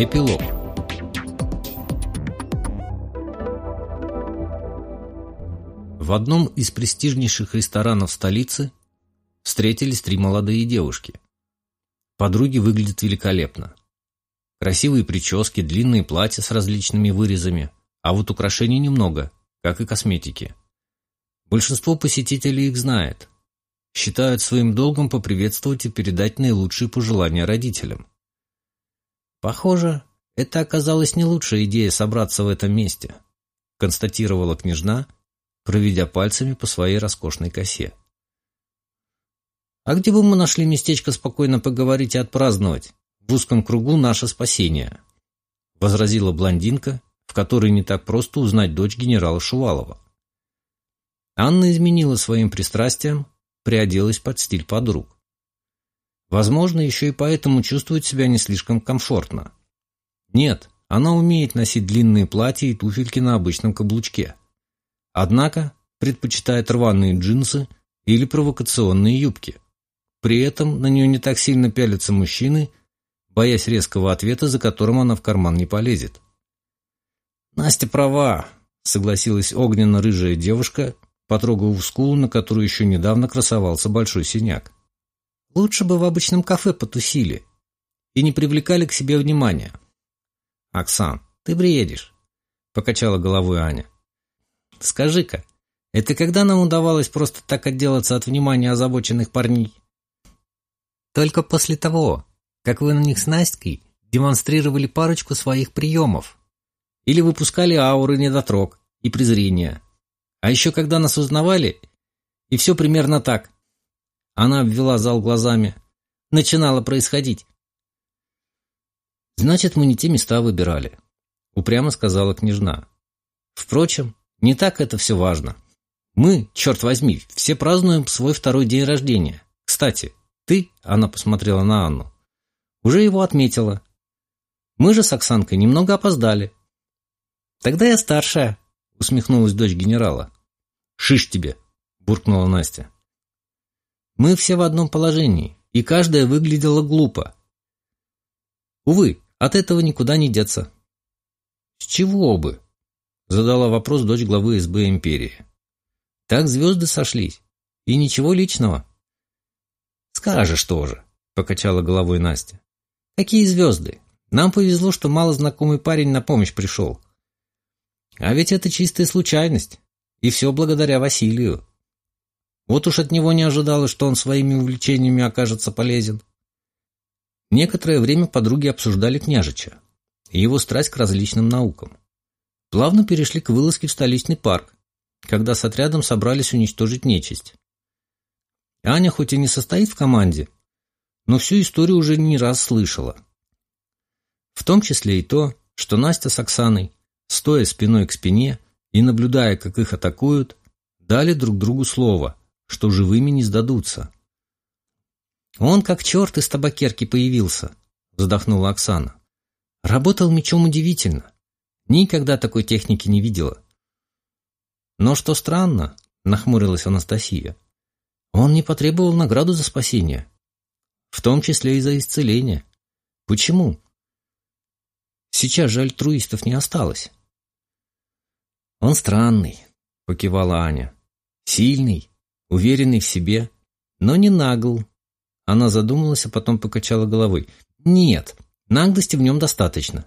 Эпилог В одном из престижнейших ресторанов столицы встретились три молодые девушки. Подруги выглядят великолепно. Красивые прически, длинные платья с различными вырезами, а вот украшений немного, как и косметики. Большинство посетителей их знает. Считают своим долгом поприветствовать и передать наилучшие пожелания родителям. Похоже, это оказалась не лучшая идея собраться в этом месте, констатировала княжна, проведя пальцами по своей роскошной косе. А где бы мы нашли местечко спокойно поговорить и отпраздновать? В узком кругу наше спасение, возразила блондинка, в которой не так просто узнать дочь генерала Шувалова. Анна изменила своим пристрастиям, приоделась под стиль подруг. Возможно, еще и поэтому чувствует себя не слишком комфортно. Нет, она умеет носить длинные платья и туфельки на обычном каблучке. Однако предпочитает рваные джинсы или провокационные юбки. При этом на нее не так сильно пялятся мужчины, боясь резкого ответа, за которым она в карман не полезет. «Настя права», — согласилась огненно-рыжая девушка, потрогав скулу, на которую еще недавно красовался большой синяк. Лучше бы в обычном кафе потусили и не привлекали к себе внимания. «Оксан, ты бредишь», — покачала головой Аня. «Скажи-ка, это когда нам удавалось просто так отделаться от внимания озабоченных парней?» «Только после того, как вы на них с Настей демонстрировали парочку своих приемов или выпускали ауры недотрог и презрения. А еще когда нас узнавали, и все примерно так. Она обвела зал глазами. Начинало происходить. «Значит, мы не те места выбирали», — упрямо сказала княжна. «Впрочем, не так это все важно. Мы, черт возьми, все празднуем свой второй день рождения. Кстати, ты, — она посмотрела на Анну, — уже его отметила. Мы же с Оксанкой немного опоздали». «Тогда я старшая», — усмехнулась дочь генерала. «Шиш тебе», — буркнула Настя. Мы все в одном положении, и каждая выглядела глупо. Увы, от этого никуда не деться. С чего бы? Задала вопрос дочь главы СБ империи. Так звезды сошлись. И ничего личного. Скажешь тоже, покачала головой Настя. Какие звезды? Нам повезло, что малознакомый парень на помощь пришел. А ведь это чистая случайность. И все благодаря Василию. Вот уж от него не ожидалось, что он своими увлечениями окажется полезен. Некоторое время подруги обсуждали княжича и его страсть к различным наукам. Плавно перешли к вылазке в столичный парк, когда с отрядом собрались уничтожить нечисть. Аня хоть и не состоит в команде, но всю историю уже не раз слышала. В том числе и то, что Настя с Оксаной, стоя спиной к спине и наблюдая, как их атакуют, дали друг другу слово, что живыми не сдадутся. «Он как черт из табакерки появился», — вздохнула Оксана. «Работал мечом удивительно. Никогда такой техники не видела». «Но что странно», — нахмурилась Анастасия, — «он не потребовал награду за спасение, в том числе и за исцеление. Почему?» «Сейчас же альтруистов не осталось». «Он странный», — покивала Аня. «Сильный, уверенный в себе, но не нагл. Она задумалась, а потом покачала головой. Нет, наглости в нем достаточно.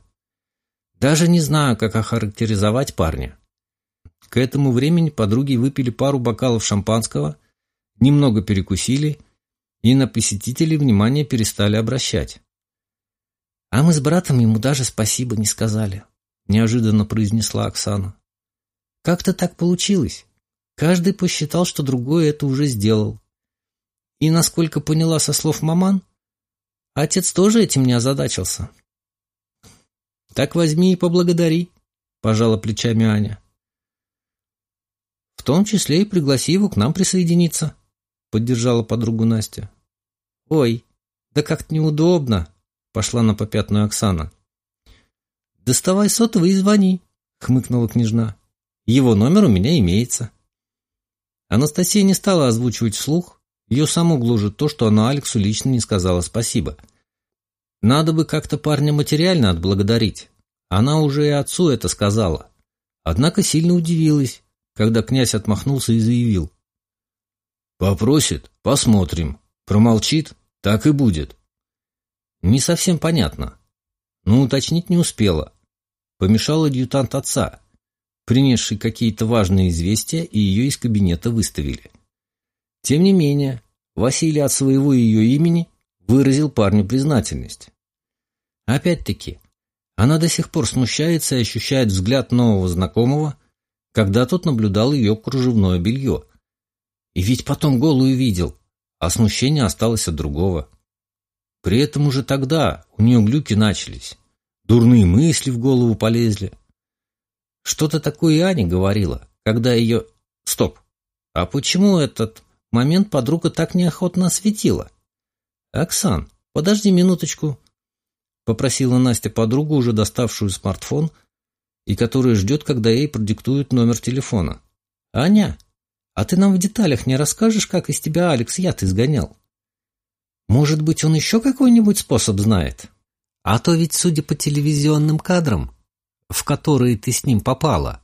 Даже не знаю, как охарактеризовать парня. К этому времени подруги выпили пару бокалов шампанского, немного перекусили и на посетителей внимание перестали обращать. «А мы с братом ему даже спасибо не сказали», — неожиданно произнесла Оксана. «Как-то так получилось. Каждый посчитал, что другой это уже сделал. И, насколько поняла со слов маман, отец тоже этим не озадачился. «Так возьми и поблагодари», — пожала плечами Аня. «В том числе и пригласи его к нам присоединиться», — поддержала подругу Настя. «Ой, да как-то неудобно», — пошла на попятную Оксана. «Доставай сотовый и звони», — хмыкнула княжна. «Его номер у меня имеется». Анастасия не стала озвучивать вслух, ее саму гложет то, что она Алексу лично не сказала спасибо. Надо бы как-то парня материально отблагодарить. Она уже и отцу это сказала. Однако сильно удивилась, когда князь отмахнулся и заявил. «Попросит — посмотрим. Промолчит — так и будет». Не совсем понятно. Но уточнить не успела. Помешал адъютант отца, принесший какие-то важные известия, и ее из кабинета выставили. Тем не менее, Василий от своего ее имени выразил парню признательность. Опять-таки, она до сих пор смущается и ощущает взгляд нового знакомого, когда тот наблюдал ее кружевное белье. И ведь потом голую видел, а смущение осталось от другого. При этом уже тогда у нее глюки начались, дурные мысли в голову полезли. Что-то такое Аня говорила, когда ее... Стоп! А почему этот момент подруга так неохотно осветила? «Оксан, подожди минуточку», — попросила Настя подругу, уже доставшую смартфон, и которая ждет, когда ей продиктуют номер телефона. «Аня, а ты нам в деталях не расскажешь, как из тебя Алекс яд изгонял? Может быть, он еще какой-нибудь способ знает? А то ведь, судя по телевизионным кадрам, в которые ты с ним попала,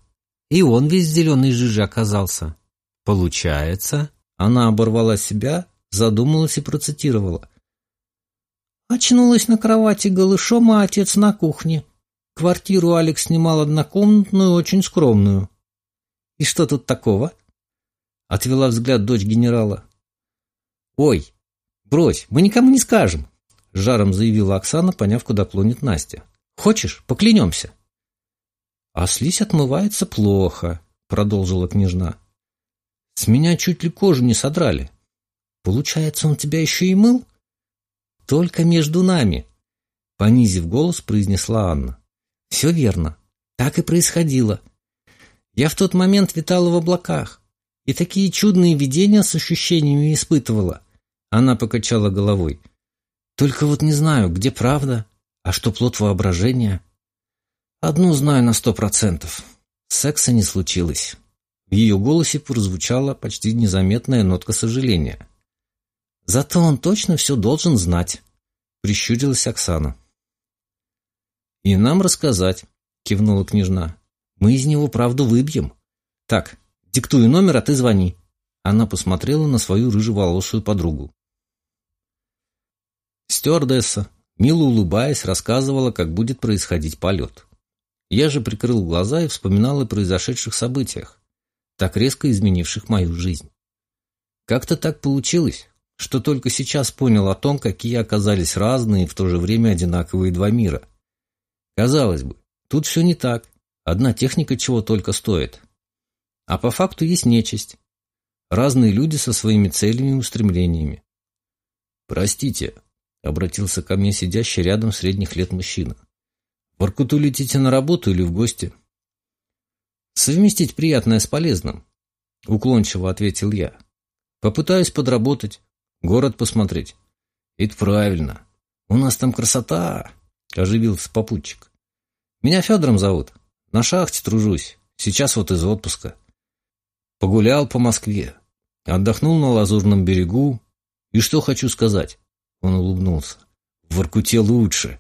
и он весь зеленый жижи оказался. Получается, она оборвала себя, задумалась и процитировала. Очнулась на кровати голышом, а отец на кухне. Квартиру Алекс снимал однокомнатную, очень скромную. И что тут такого? Отвела взгляд дочь генерала. Ой, брось, мы никому не скажем, жаром заявила Оксана, поняв, куда клонит Настя. Хочешь, поклянемся? А слизь отмывается плохо, продолжила княжна. С меня чуть ли кожу не содрали. Получается, он тебя еще и мыл? Только между нами, понизив голос, произнесла Анна. Все верно. Так и происходило. Я в тот момент витала в облаках и такие чудные видения с ощущениями испытывала. Она покачала головой. Только вот не знаю, где правда, а что плод воображения. Одну знаю на сто процентов. Секса не случилось. В ее голосе прозвучала почти незаметная нотка сожаления. Зато он точно все должен знать, прищурилась Оксана. И нам рассказать, кивнула княжна. Мы из него правду выбьем. Так, диктую номер, а ты звони. Она посмотрела на свою рыжеволосую подругу. Стюардесса, мило улыбаясь, рассказывала, как будет происходить полет. Я же прикрыл глаза и вспоминал о произошедших событиях, так резко изменивших мою жизнь. Как-то так получилось, что только сейчас понял о том, какие оказались разные и в то же время одинаковые два мира. Казалось бы, тут все не так, одна техника чего только стоит. А по факту есть нечисть. Разные люди со своими целями и устремлениями. «Простите», — обратился ко мне сидящий рядом средних лет мужчина. «В Воркуту летите на работу или в гости?» «Совместить приятное с полезным», — уклончиво ответил я. «Попытаюсь подработать, Город посмотреть. Это правильно. У нас там красота, оживился попутчик. Меня Федором зовут. На шахте тружусь. Сейчас вот из отпуска. Погулял по Москве. Отдохнул на Лазурном берегу. И что хочу сказать? Он улыбнулся. В Воркуте лучше.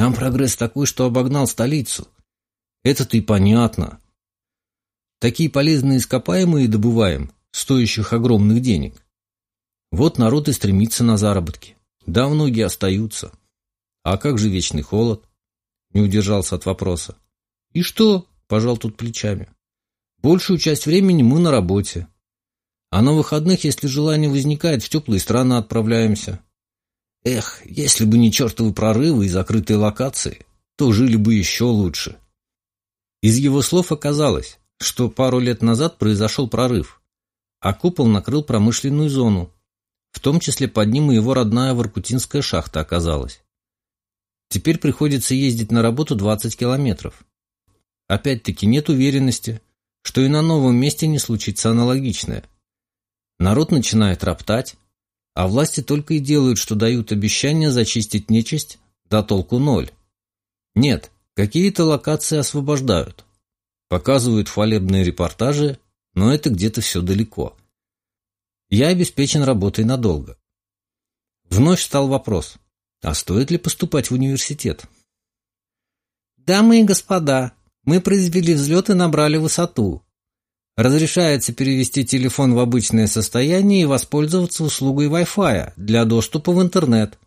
Там прогресс такой, что обогнал столицу. Это-то и понятно. Такие полезные ископаемые добываем, стоящих огромных денег. Вот народ и стремится на заработки. Да, многие остаются. А как же вечный холод? Не удержался от вопроса. И что? Пожал тут плечами. Большую часть времени мы на работе. А на выходных, если желание возникает, в теплые страны отправляемся. Эх, если бы не чертовы прорывы и закрытые локации, то жили бы еще лучше. Из его слов оказалось, что пару лет назад произошел прорыв, а купол накрыл промышленную зону, в том числе под ним и его родная Воркутинская шахта оказалась. Теперь приходится ездить на работу 20 километров. Опять-таки нет уверенности, что и на новом месте не случится аналогичное. Народ начинает роптать, а власти только и делают, что дают обещания зачистить нечисть, да толку ноль. Нет, какие-то локации освобождают. Показывают хвалебные репортажи, но это где-то все далеко. Я обеспечен работой надолго. Вновь стал вопрос, А стоит ли поступать в университет? Дамы и господа, мы произвели взлет и набрали высоту. Разрешается перевести телефон в обычное состояние и воспользоваться услугой Wi-Fi для доступа в интернет.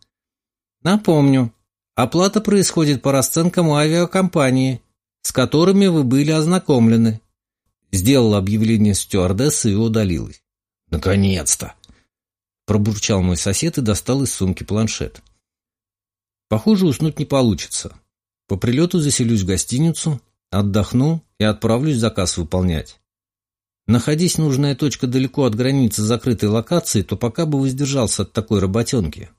Напомню, оплата происходит по расценкам авиакомпании, с которыми вы были ознакомлены. Сделала объявление стюардессы и удалилась. «Наконец-то!» Пробурчал мой сосед и достал из сумки планшет. Похоже, уснуть не получится. По прилету заселюсь в гостиницу, отдохну и отправлюсь заказ выполнять. Находись нужная точка далеко от границы закрытой локации, то пока бы воздержался от такой работенки.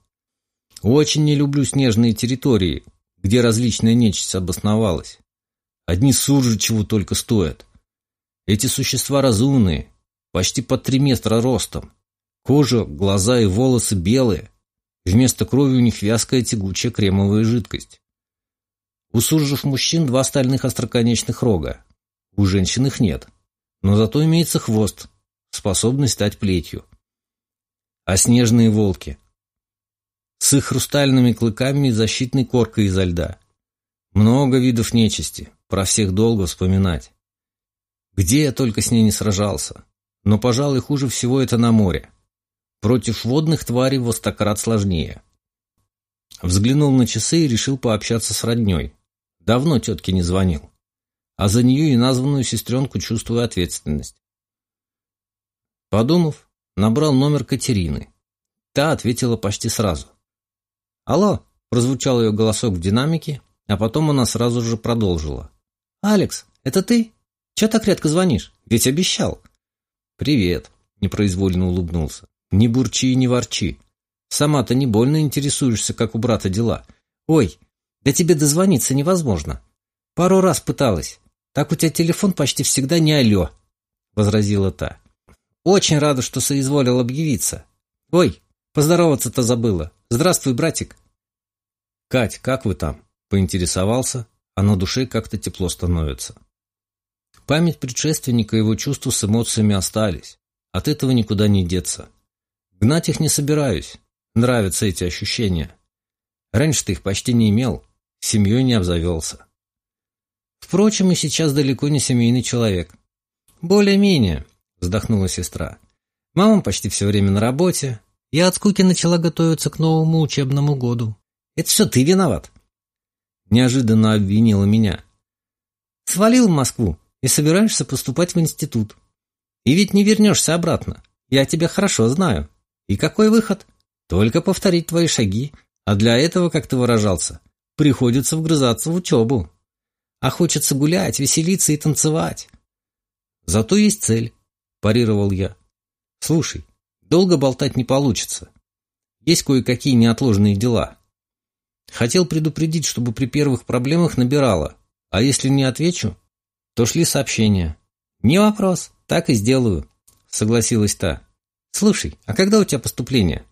Очень не люблю снежные территории, где различная нечисть обосновалась. Одни суржи чего только стоят. Эти существа разумные, почти под три метра ростом. Кожа, глаза и волосы белые. Вместо крови у них вязкая тягучая кремовая жидкость. У суржев мужчин два стальных остроконечных рога. У женщин их нет. Но зато имеется хвост, способный стать плетью. А снежные волки? С их хрустальными клыками и защитной коркой изо льда. Много видов нечисти, про всех долго вспоминать. Где я только с ней не сражался. Но, пожалуй, хуже всего это на море. Против водных тварей во сложнее. Взглянул на часы и решил пообщаться с родней. Давно тетке не звонил. А за нее и названную сестренку чувствую ответственность. Подумав, набрал номер Катерины. Та ответила почти сразу. «Алло!» – прозвучал ее голосок в динамике, а потом она сразу же продолжила. «Алекс, это ты?» Че так редко звонишь? Ведь обещал. Привет, непроизвольно улыбнулся. Не бурчи и не ворчи. Сама-то не больно интересуешься, как у брата дела. Ой, да тебе дозвониться невозможно. Пару раз пыталась. Так у тебя телефон почти всегда не алло, возразила та. Очень рада, что соизволил объявиться. Ой, поздороваться-то забыла. Здравствуй, братик. Кать, как вы там? Поинтересовался, а на душе как-то тепло становится. Память предшественника и его чувства с эмоциями остались. От этого никуда не деться. Гнать их не собираюсь. Нравятся эти ощущения. Раньше ты их почти не имел, семьей не обзавелся. Впрочем, и сейчас далеко не семейный человек. Более-менее, вздохнула сестра. Мама почти все время на работе. Я от скуки начала готовиться к новому учебному году. Это все ты виноват. Неожиданно обвинила меня. Свалил в Москву, и собираешься поступать в институт. И ведь не вернешься обратно. Я тебя хорошо знаю. И какой выход? Только повторить твои шаги. А для этого, как ты выражался, приходится вгрызаться в учебу. А хочется гулять, веселиться и танцевать. Зато есть цель, парировал я. Слушай, долго болтать не получится. Есть кое-какие неотложные дела. Хотел предупредить, чтобы при первых проблемах набирала. А если не отвечу, то шли сообщения. «Не вопрос, так и сделаю», — согласилась та. «Слушай, а когда у тебя поступление?»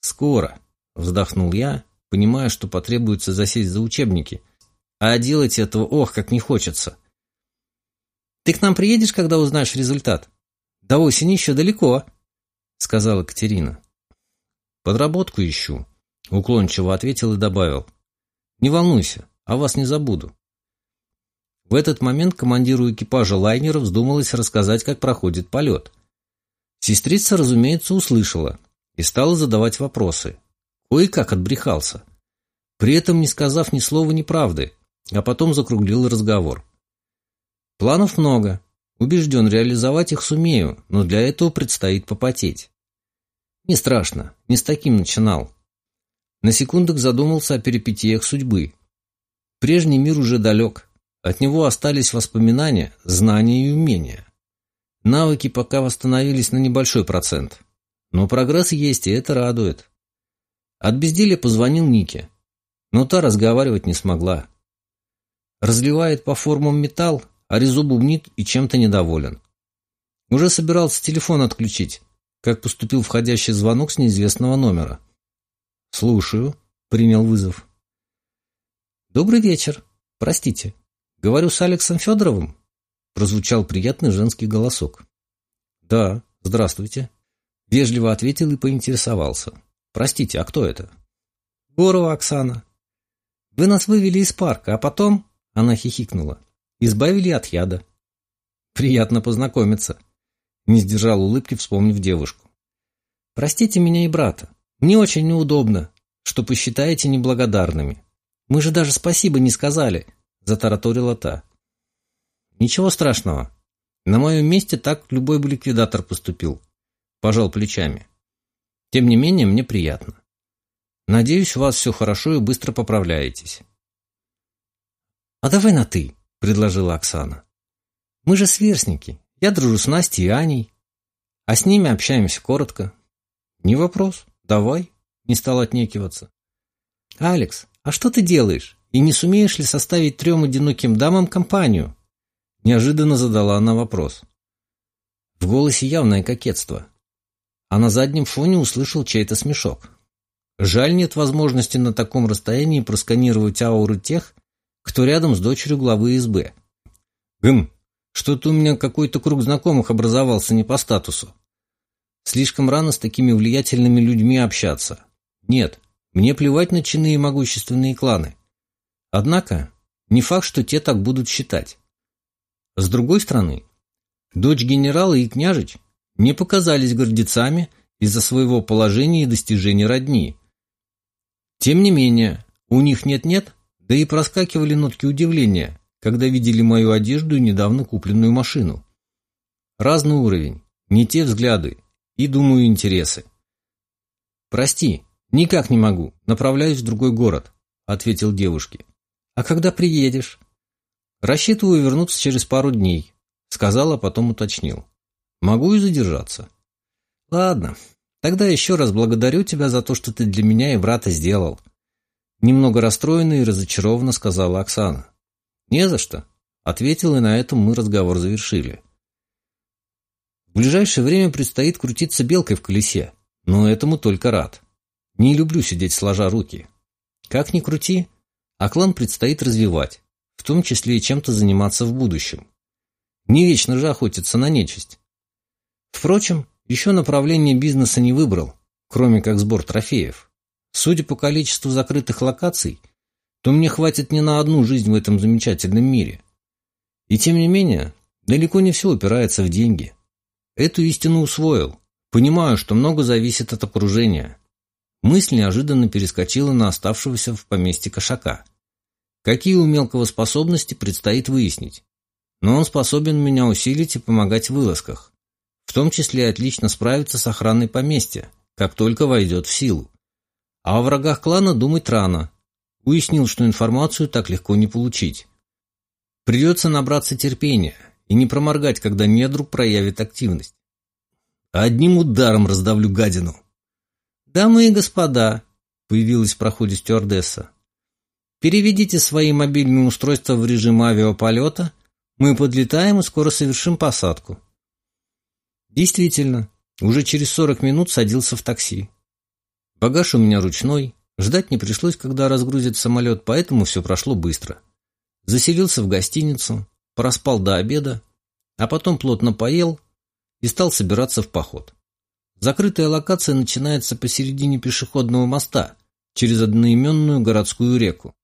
«Скоро», — вздохнул я, понимая, что потребуется засесть за учебники. А делать этого, ох, как не хочется. «Ты к нам приедешь, когда узнаешь результат?» «До осени еще далеко», — сказала Катерина. «Подработку ищу», — уклончиво ответил и добавил. «Не волнуйся, о вас не забуду. В этот момент командиру экипажа лайнера вздумалось рассказать, как проходит полет. Сестрица, разумеется, услышала и стала задавать вопросы. Кое-как отбрехался. При этом не сказав ни слова неправды, а потом закруглил разговор. Планов много. Убежден, реализовать их сумею, но для этого предстоит попотеть. Не страшно, не с таким начинал. На секундок задумался о перипетиях судьбы. Прежний мир уже далек, от него остались воспоминания, знания и умения. Навыки пока восстановились на небольшой процент. Но прогресс есть, и это радует. От безделия позвонил Нике, но та разговаривать не смогла. Разливает по формам металл, а резу бубнит и чем-то недоволен. Уже собирался телефон отключить, как поступил входящий звонок с неизвестного номера. «Слушаю», — принял вызов. «Добрый вечер. Простите, «Говорю с Алексом Федоровым?» Прозвучал приятный женский голосок. «Да, здравствуйте». Вежливо ответил и поинтересовался. «Простите, а кто это?» Здорово, Оксана. Вы нас вывели из парка, а потом, она хихикнула, избавили от яда. Приятно познакомиться. Не сдержал улыбки, вспомнив девушку. Простите меня и брата. Мне очень неудобно, что посчитаете неблагодарными. Мы же даже спасибо не сказали, затараторила та. Ничего страшного. На моем месте так любой бы ликвидатор поступил. Пожал плечами. Тем не менее, мне приятно. Надеюсь, у вас все хорошо и быстро поправляетесь. «А давай на «ты», — предложила Оксана. «Мы же сверстники. Я дружу с Настей и Аней. А с ними общаемся коротко». «Не вопрос. Давай», — не стал отнекиваться. «Алекс, а что ты делаешь? И не сумеешь ли составить трем одиноким дамам компанию?» Неожиданно задала она вопрос. В голосе явное кокетство. А на заднем фоне услышал чей-то смешок. Жаль, нет возможности на таком расстоянии просканировать ауры тех, кто рядом с дочерью главы СБ. Гм, что-то у меня какой-то круг знакомых образовался не по статусу. Слишком рано с такими влиятельными людьми общаться. Нет, мне плевать на чины и могущественные кланы. Однако, не факт, что те так будут считать. С другой стороны, дочь генерала и княжич не показались гордецами из-за своего положения и достижений родни, тем не менее, у них нет-нет, да и проскакивали нотки удивления, когда видели мою одежду и недавно купленную машину. Разный уровень, не те взгляды и, думаю, интересы. «Прости, никак не могу, направляюсь в другой город», — ответил девушке. «А когда приедешь?» «Рассчитываю вернуться через пару дней», — сказал, а потом уточнил. «Могу и задержаться». «Ладно, Тогда еще раз благодарю тебя за то, что ты для меня и брата сделал. Немного расстроена и разочарованно сказала Оксана. Не за что. Ответил, и на этом мы разговор завершили. В ближайшее время предстоит крутиться белкой в колесе, но этому только рад. Не люблю сидеть сложа руки. Как ни крути, а клан предстоит развивать, в том числе и чем-то заниматься в будущем. Не вечно же охотиться на нечисть. Впрочем, еще направление бизнеса не выбрал, кроме как сбор трофеев. Судя по количеству закрытых локаций, то мне хватит не на одну жизнь в этом замечательном мире. И тем не менее, далеко не все упирается в деньги. Эту истину усвоил. Понимаю, что много зависит от окружения. Мысль неожиданно перескочила на оставшегося в поместье кошака. Какие у мелкого способности предстоит выяснить. Но он способен меня усилить и помогать в вылазках в том числе отлично справится с охраной поместья, как только войдет в силу. А о врагах клана думать рано. Уяснил, что информацию так легко не получить. Придется набраться терпения и не проморгать, когда недруг проявит активность. Одним ударом раздавлю гадину. «Дамы и господа», — появилась в проходе стюардесса, «переведите свои мобильные устройства в режим авиаполета, мы подлетаем и скоро совершим посадку». Действительно, уже через 40 минут садился в такси. Багаж у меня ручной, ждать не пришлось, когда разгрузят самолет, поэтому все прошло быстро. Заселился в гостиницу, проспал до обеда, а потом плотно поел и стал собираться в поход. Закрытая локация начинается посередине пешеходного моста через одноименную городскую реку.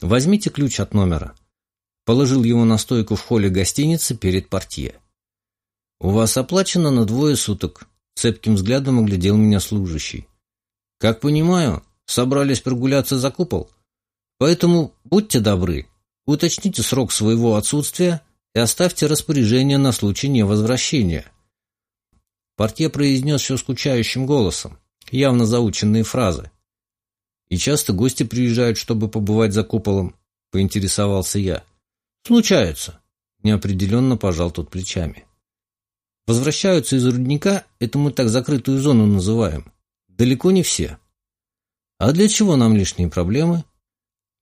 Возьмите ключ от номера. Положил его на стойку в холле гостиницы перед портье. «У вас оплачено на двое суток», — цепким взглядом оглядел меня служащий. «Как понимаю, собрались прогуляться за купол? Поэтому будьте добры, уточните срок своего отсутствия и оставьте распоряжение на случай невозвращения». Портье произнес все скучающим голосом, явно заученные фразы. «И часто гости приезжают, чтобы побывать за куполом», — поинтересовался я. «Случается», — неопределенно пожал тот плечами. Возвращаются из рудника, это мы так закрытую зону называем. Далеко не все. А для чего нам лишние проблемы?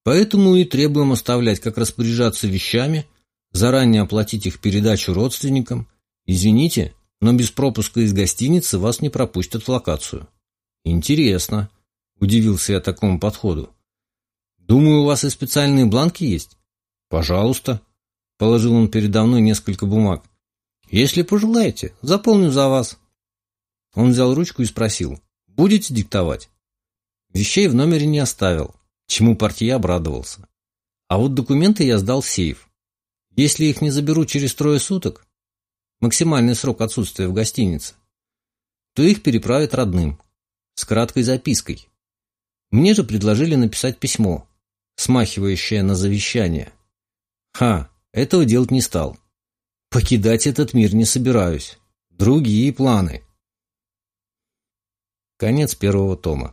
Поэтому и требуем оставлять, как распоряжаться вещами, заранее оплатить их передачу родственникам. Извините, но без пропуска из гостиницы вас не пропустят в локацию. Интересно, удивился я такому подходу. Думаю, у вас и специальные бланки есть? Пожалуйста. Положил он передо мной несколько бумаг. «Если пожелаете, заполню за вас». Он взял ручку и спросил, «Будете диктовать?» Вещей в номере не оставил, чему партия обрадовался. А вот документы я сдал в сейф. Если их не заберу через трое суток, максимальный срок отсутствия в гостинице, то их переправят родным, с краткой запиской. Мне же предложили написать письмо, смахивающее на завещание. Ха, этого делать не стал. Покидать этот мир не собираюсь. Другие планы. Конец первого тома.